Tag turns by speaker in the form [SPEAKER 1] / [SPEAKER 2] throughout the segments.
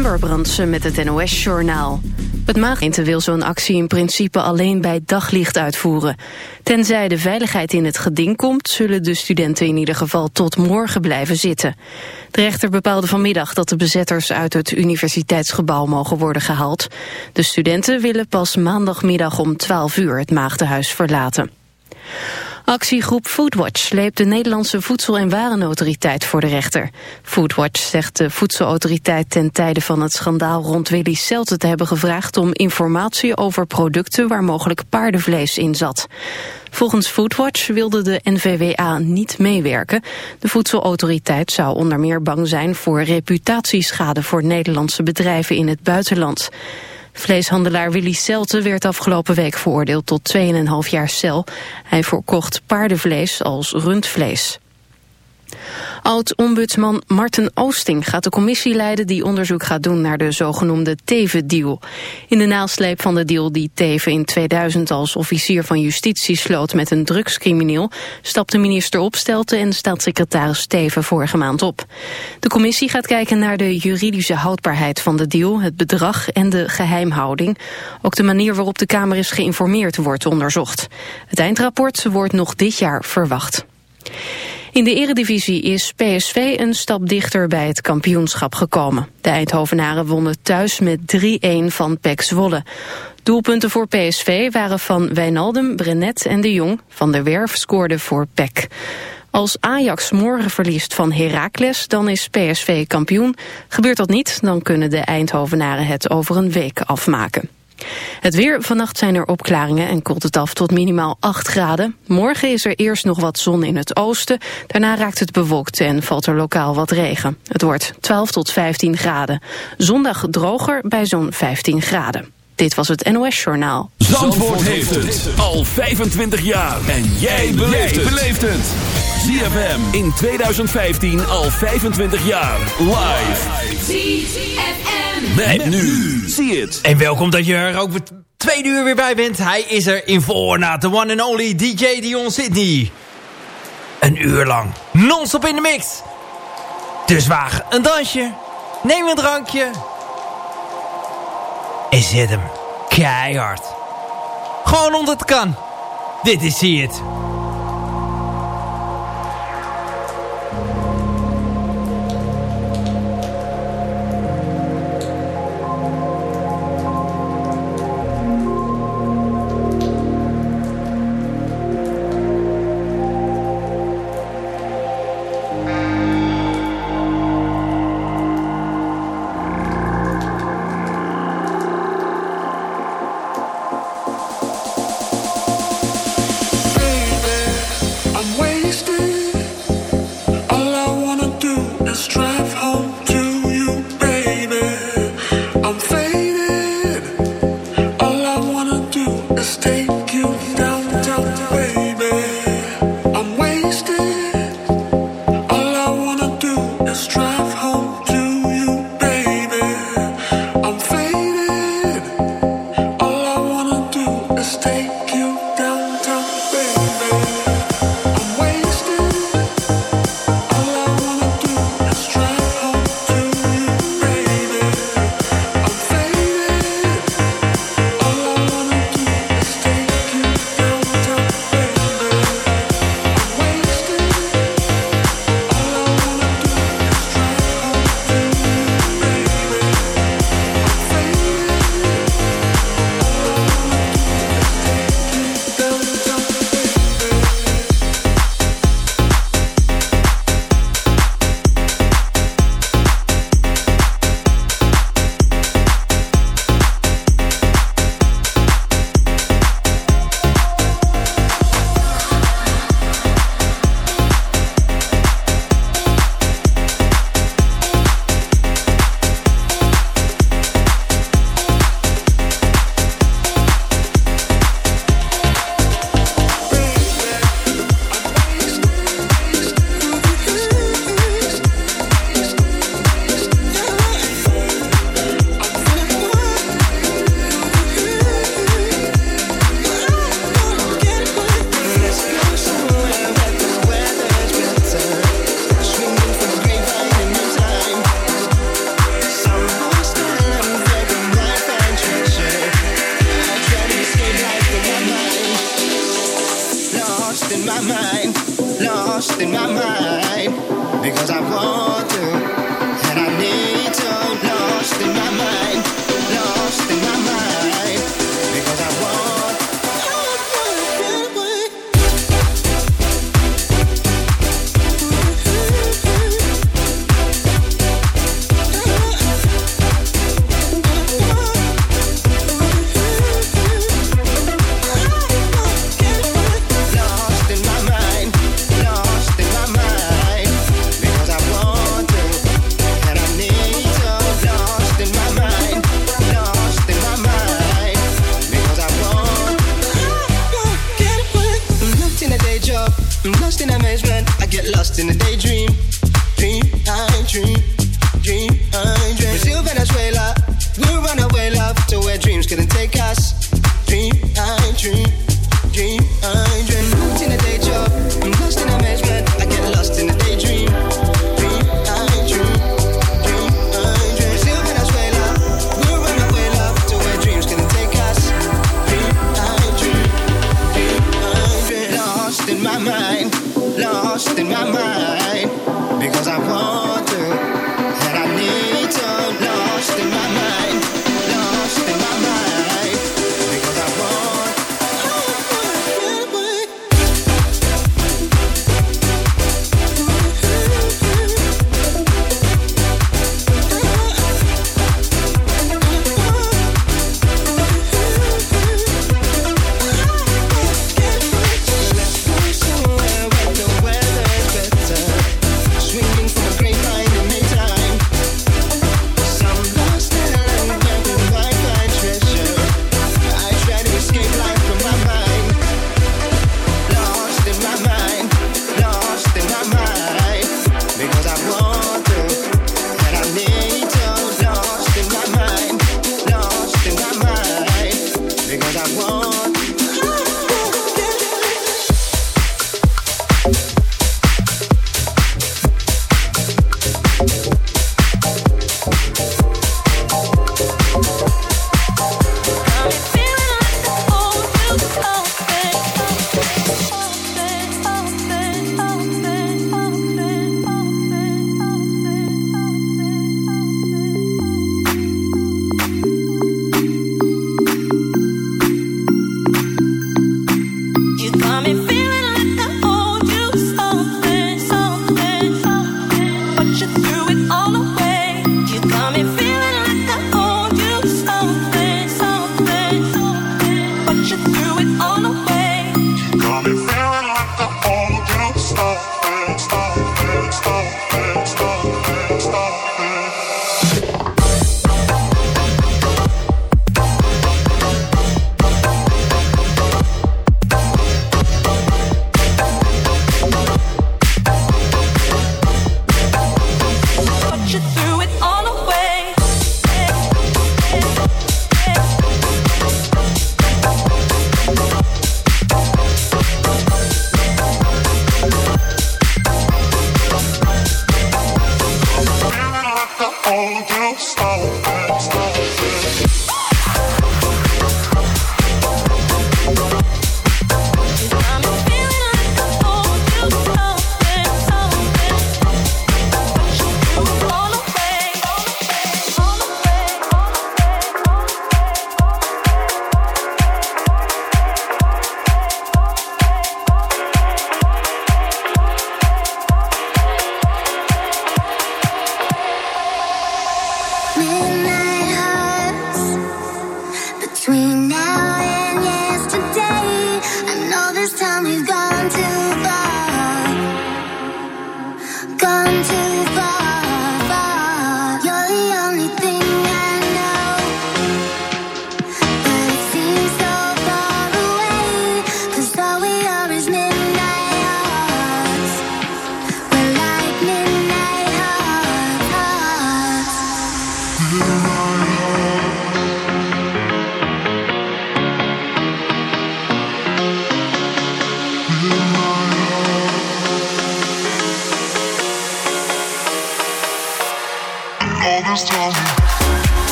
[SPEAKER 1] Brandsen met het NOS-journaal. Het Maaggemeente wil zo'n actie in principe alleen bij daglicht uitvoeren. Tenzij de veiligheid in het geding komt... zullen de studenten in ieder geval tot morgen blijven zitten. De rechter bepaalde vanmiddag dat de bezetters uit het universiteitsgebouw mogen worden gehaald. De studenten willen pas maandagmiddag om 12 uur het Maagdenhuis verlaten. Actiegroep Foodwatch sleept de Nederlandse Voedsel- en Warenautoriteit voor de rechter. Foodwatch zegt de voedselautoriteit ten tijde van het schandaal rond Willy Celte te hebben gevraagd om informatie over producten waar mogelijk paardenvlees in zat. Volgens Foodwatch wilde de NVWA niet meewerken. De voedselautoriteit zou onder meer bang zijn voor reputatieschade voor Nederlandse bedrijven in het buitenland. Vleeshandelaar Willy Celte werd afgelopen week veroordeeld tot 2,5 jaar cel. Hij verkocht paardenvlees als rundvlees. Oud-ombudsman Marten Oosting gaat de commissie leiden die onderzoek gaat doen naar de zogenoemde Teven-deal. In de nasleep van de deal die Teven in 2000 als officier van justitie sloot met een drugscrimineel, stapte minister Opstelten en staatssecretaris Teven vorige maand op. De commissie gaat kijken naar de juridische houdbaarheid van de deal, het bedrag en de geheimhouding. Ook de manier waarop de Kamer is geïnformeerd wordt onderzocht. Het eindrapport wordt nog dit jaar verwacht. In de eredivisie is PSV een stap dichter bij het kampioenschap gekomen. De Eindhovenaren wonnen thuis met 3-1 van PEC Zwolle. Doelpunten voor PSV waren van Wijnaldum, Brenet en de Jong. Van der Werf scoorde voor PEC. Als Ajax morgen verliest van Heracles, dan is PSV kampioen. Gebeurt dat niet, dan kunnen de Eindhovenaren het over een week afmaken. Het weer, vannacht zijn er opklaringen en koelt het af tot minimaal 8 graden. Morgen is er eerst nog wat zon in het oosten. Daarna raakt het bewolkt en valt er lokaal wat regen. Het wordt 12 tot 15 graden. Zondag droger bij zo'n 15 graden. Dit was het NOS Journaal.
[SPEAKER 2] Zandvoort, heeft het al 25 jaar. En jij beleeft het. ZFM in 2015 al 25 jaar. Live. ZFM. Met, nu. Zie het.
[SPEAKER 3] En welkom dat je er ook twee uur weer bij bent. Hij is er in voornaat. De one and only DJ Dion Sydney. Een uur lang. Non-stop in de mix. Dus waag een dansje. Neem een drankje. En zet hem keihard. Gewoon omdat het kan. Dit is See It.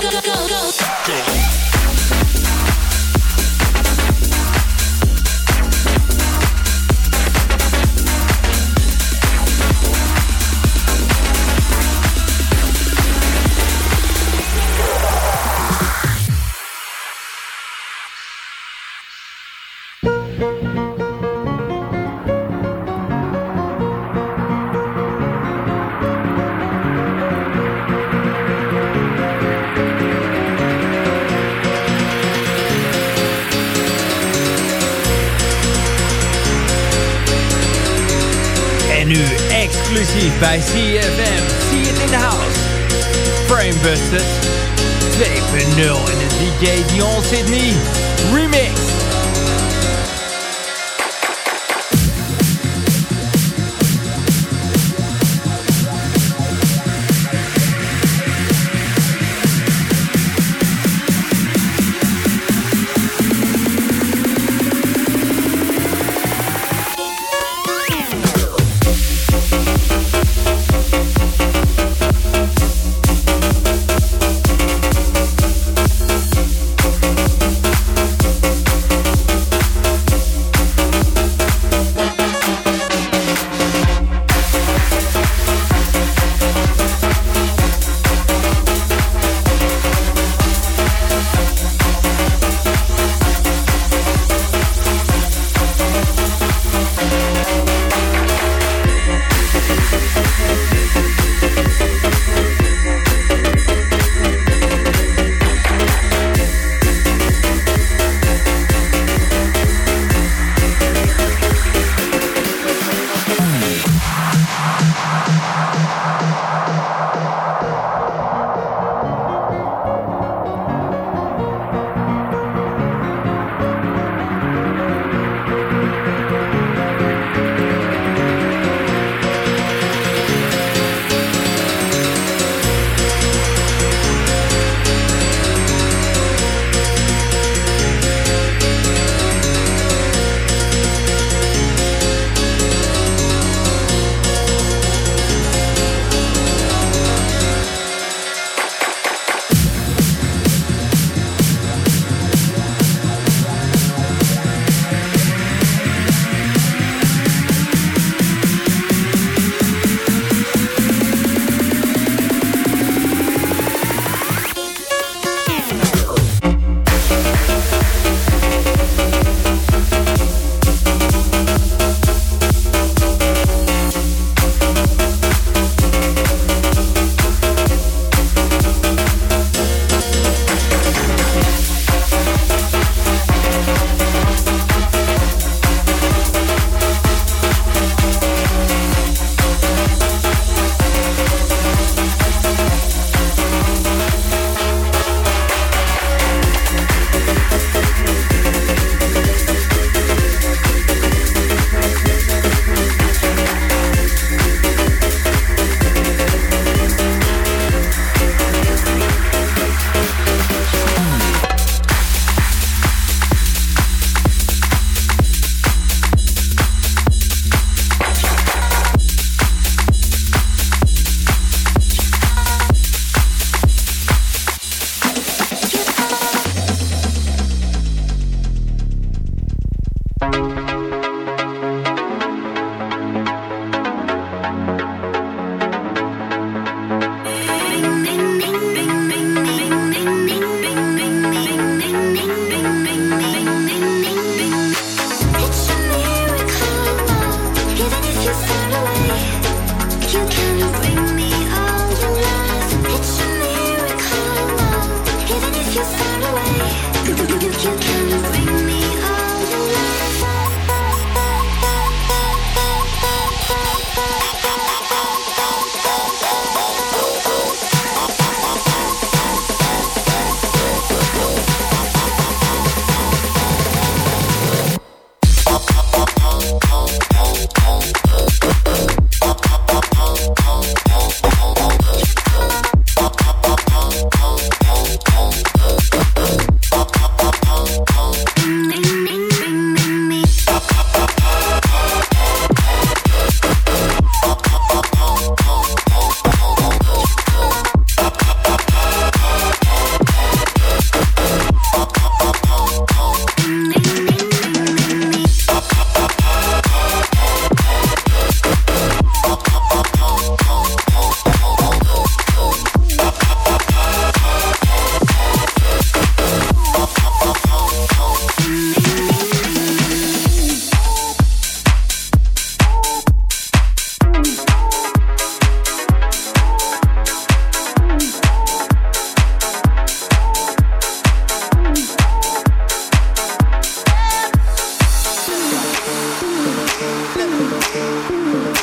[SPEAKER 4] go, go, go,
[SPEAKER 5] go.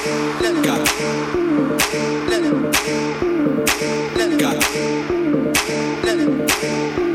[SPEAKER 5] Let
[SPEAKER 6] it. Got it.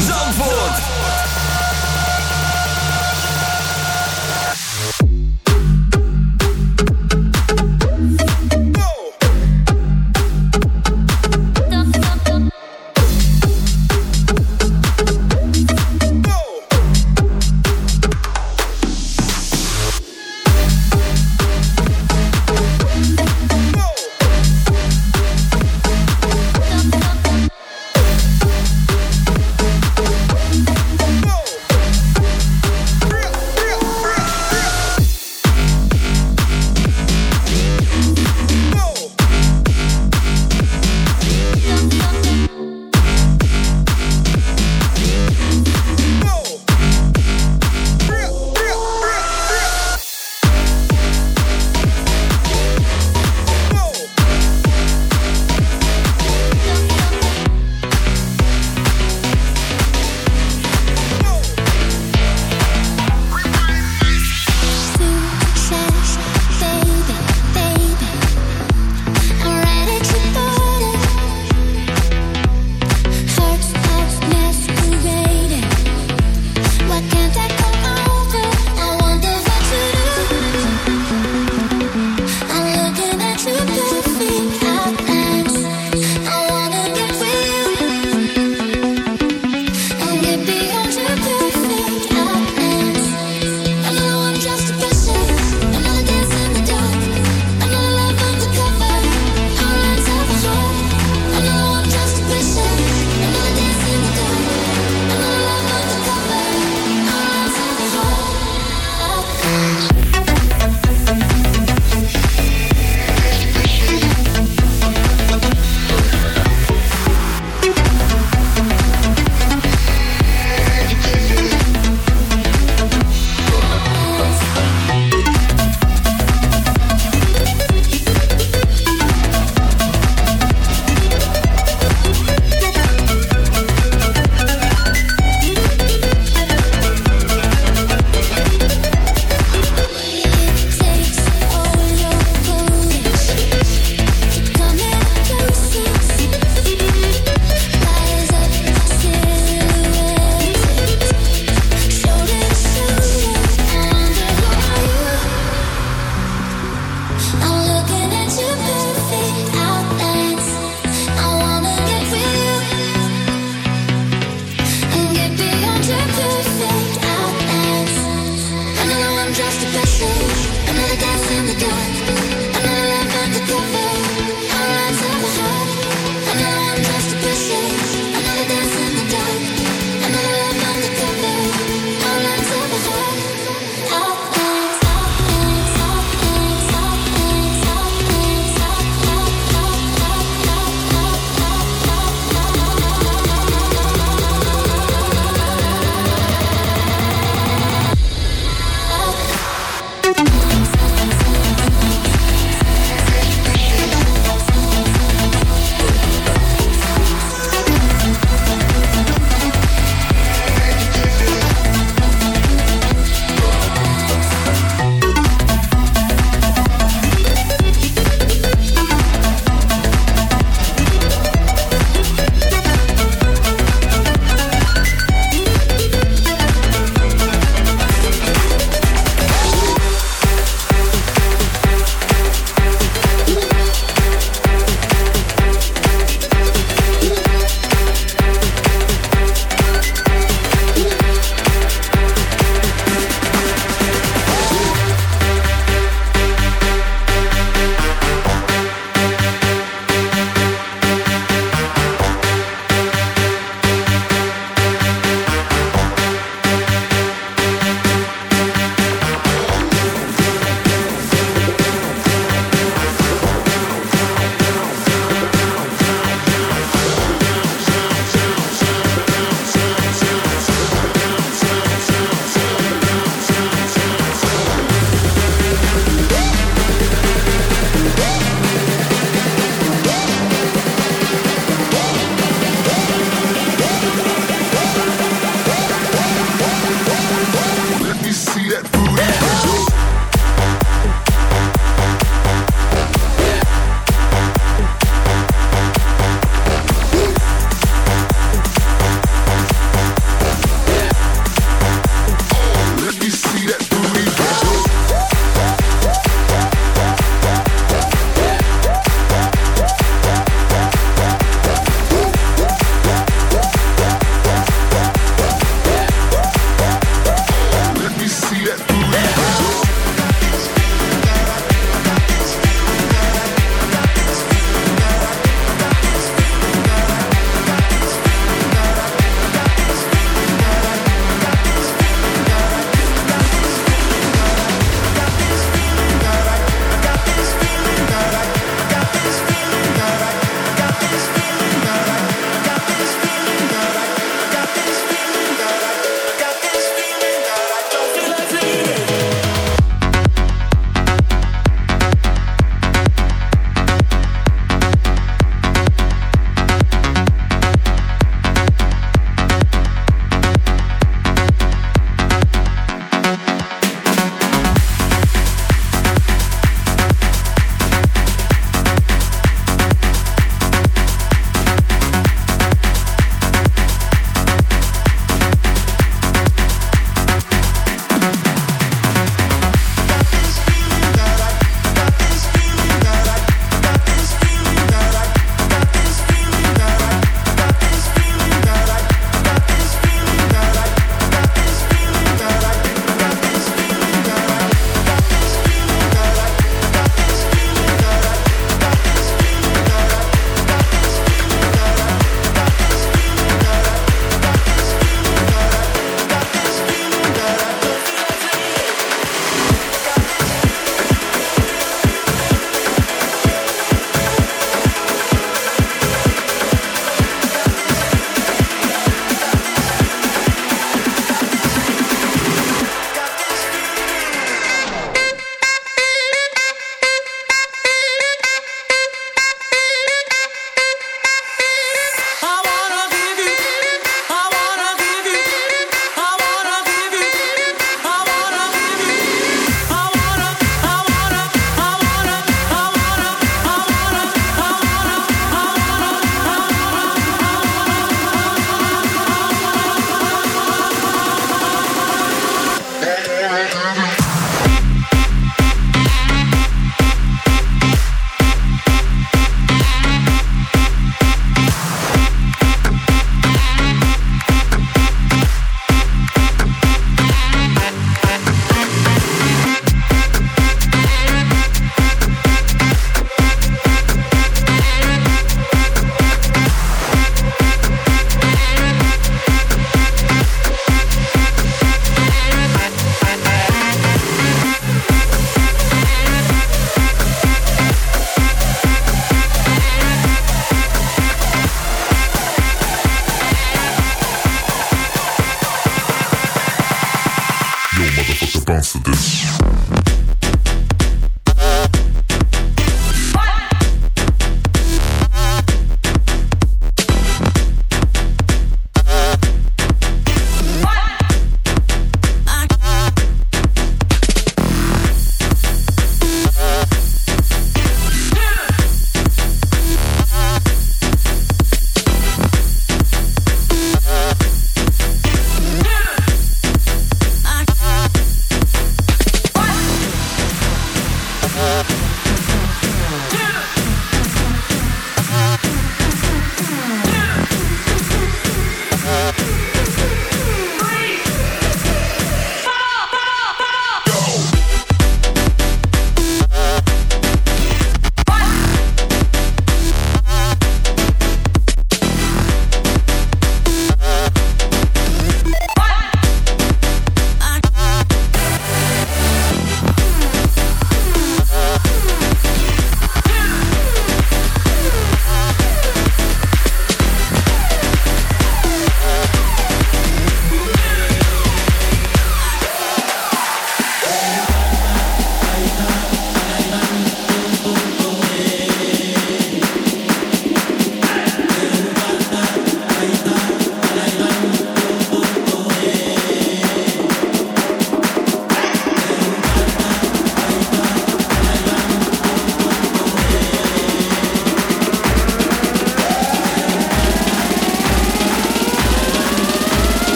[SPEAKER 6] Zandvoort.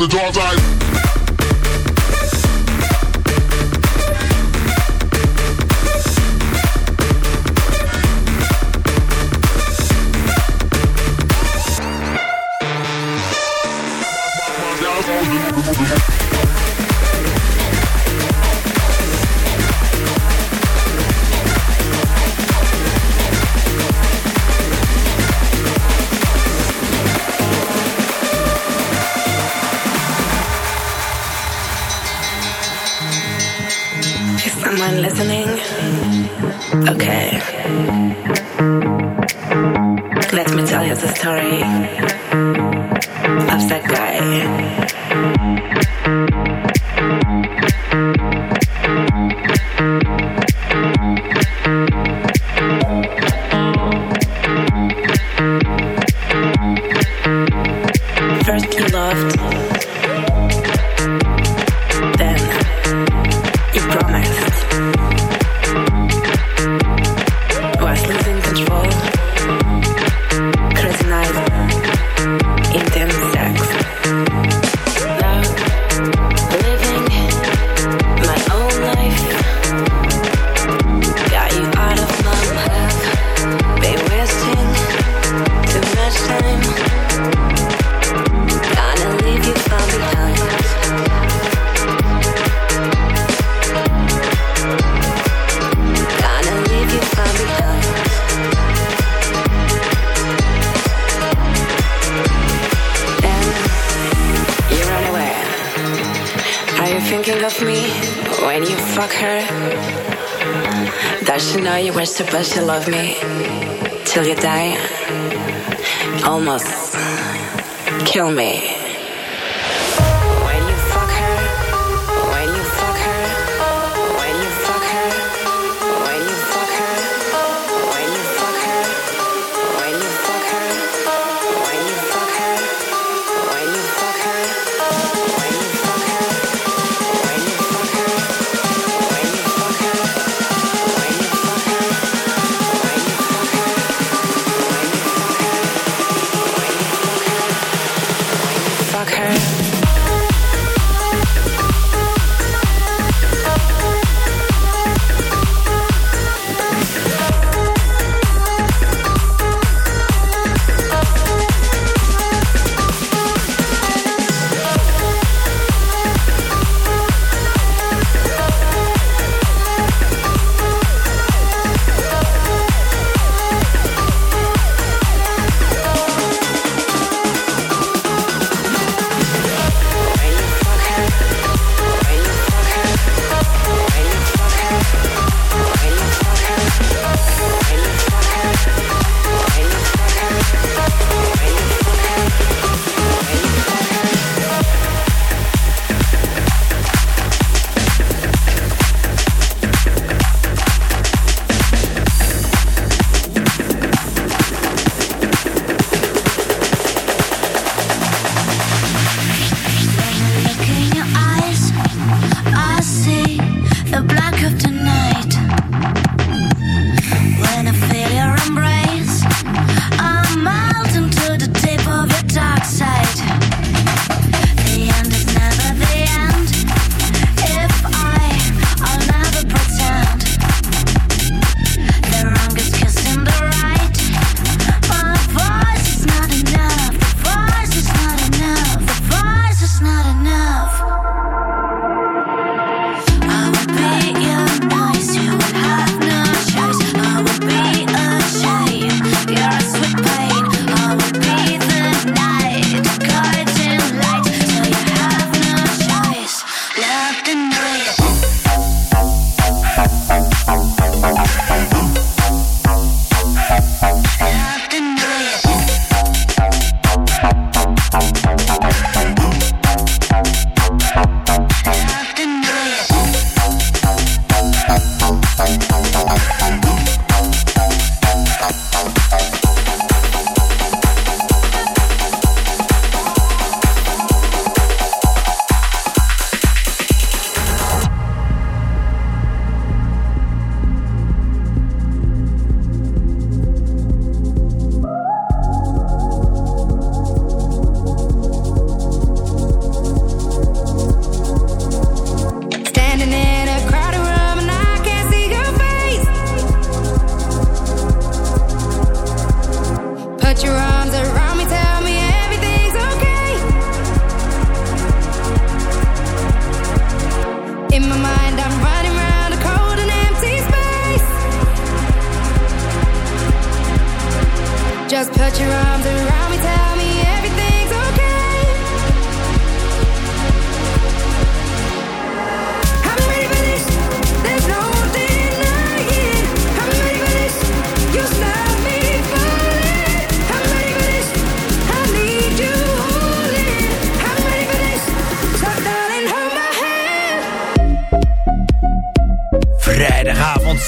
[SPEAKER 6] The dark side.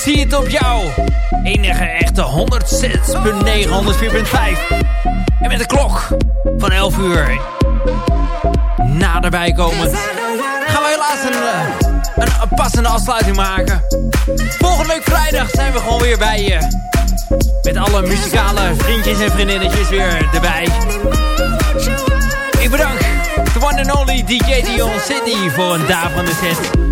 [SPEAKER 3] Zie het op jou. Enige echte 106.9, 104.5. En met de klok van 11 uur naderbij komen... gaan we helaas een, eh, een, passende afsluiting maken. Volgende week vrijdag zijn we gewoon weer bij je. Met alle muzikale vriendjes en vriendinnetjes weer erbij. Ik bedank de one and only DJ Dion Sydney voor een daverende set.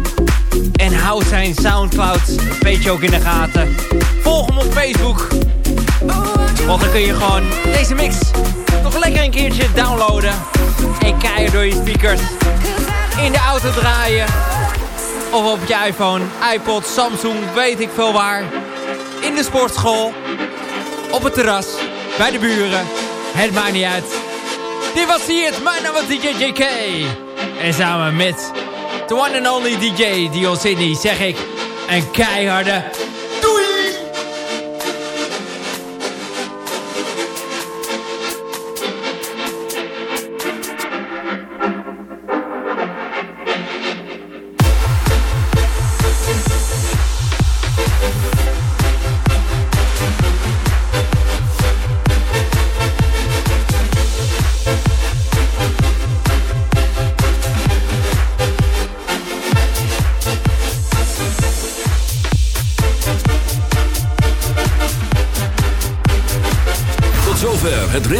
[SPEAKER 3] En hou zijn Soundcloud beetje ook in de gaten. Volg hem op Facebook. Want dan kun je gewoon deze mix nog lekker een keertje downloaden. En keihard door je speakers in de auto draaien. Of op je iPhone, iPod, Samsung, weet ik veel waar. In de sportschool. Op het terras. Bij de buren. Het maakt niet uit. Dit was hier het. Mijn naam was DJ JK. En samen met de one and only DJ Dion Sydney zeg ik. Een keiharde